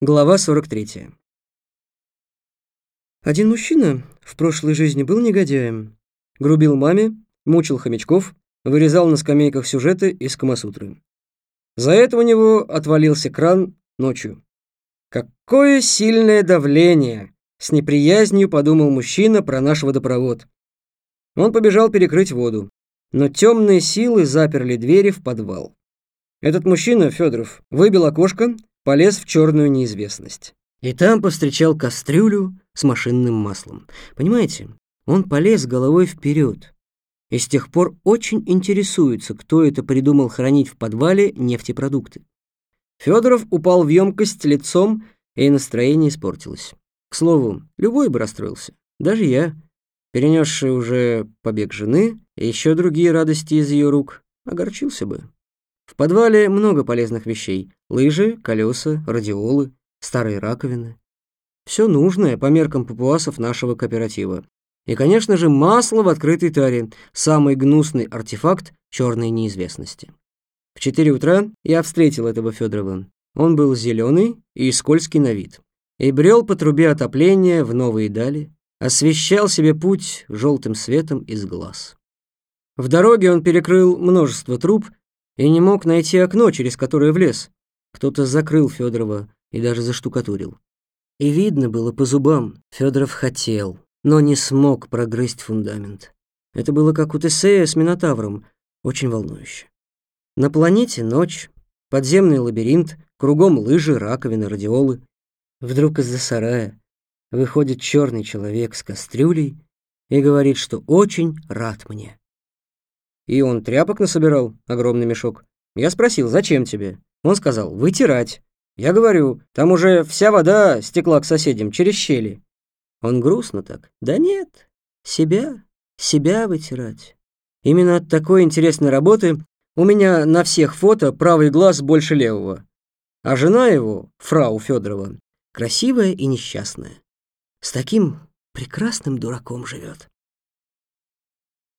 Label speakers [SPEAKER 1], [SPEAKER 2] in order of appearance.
[SPEAKER 1] Глава 43. Один мужчина в прошлой жизни был негодяем. Грубил маме, мучил хомячков, вырезал на скамейках сюжеты из Камасутры. За это у него отвалился кран ночью. «Какое сильное давление!» — с неприязнью подумал мужчина про наш водопровод. Он побежал перекрыть воду, но темные силы заперли двери в подвал. Этот мужчина, Федоров, выбил окошко, полез в черную неизвестность. И там повстречал кастрюлю с машинным маслом. Понимаете, он полез головой вперед. И с тех пор очень интересуется, кто это придумал хранить в подвале нефтепродукты. Федоров упал в емкость лицом, и настроение испортилось. К слову, любой бы расстроился, даже я, перенесший уже побег жены и еще другие радости из ее рук, огорчился бы. В подвале много полезных вещей. Лыжи, колеса, радиолы, старые раковины. Все нужное по меркам папуасов нашего кооператива. И, конечно же, масло в открытой таре, самый гнусный артефакт черной неизвестности. В четыре утра я встретил этого Федорова. Он был зеленый и скользкий на вид. И брел по трубе отопления в новые дали, освещал себе путь желтым светом из глаз. В дороге он перекрыл множество труб и не мог найти окно, через которое влез. Кто-то закрыл Федорова и даже заштукатурил. И видно было по зубам, Федоров хотел, но не смог прогрызть фундамент. Это было как у Тесея с Минотавром, очень волнующе. На планете ночь, подземный лабиринт, кругом лыжи, раковины, радиолы. Вдруг из-за сарая выходит черный человек с кастрюлей и говорит, что очень рад мне. И он тряпок насобирал, огромный мешок. Я спросил, зачем тебе? Он сказал, вытирать. Я говорю, там уже вся вода стекла к соседям через щели. Он грустно так. Да нет, себя, себя вытирать. Именно от такой интересной работы у меня на всех фото правый глаз больше левого. А жена его, фрау Федорова, красивая и несчастная. С таким прекрасным дураком живет.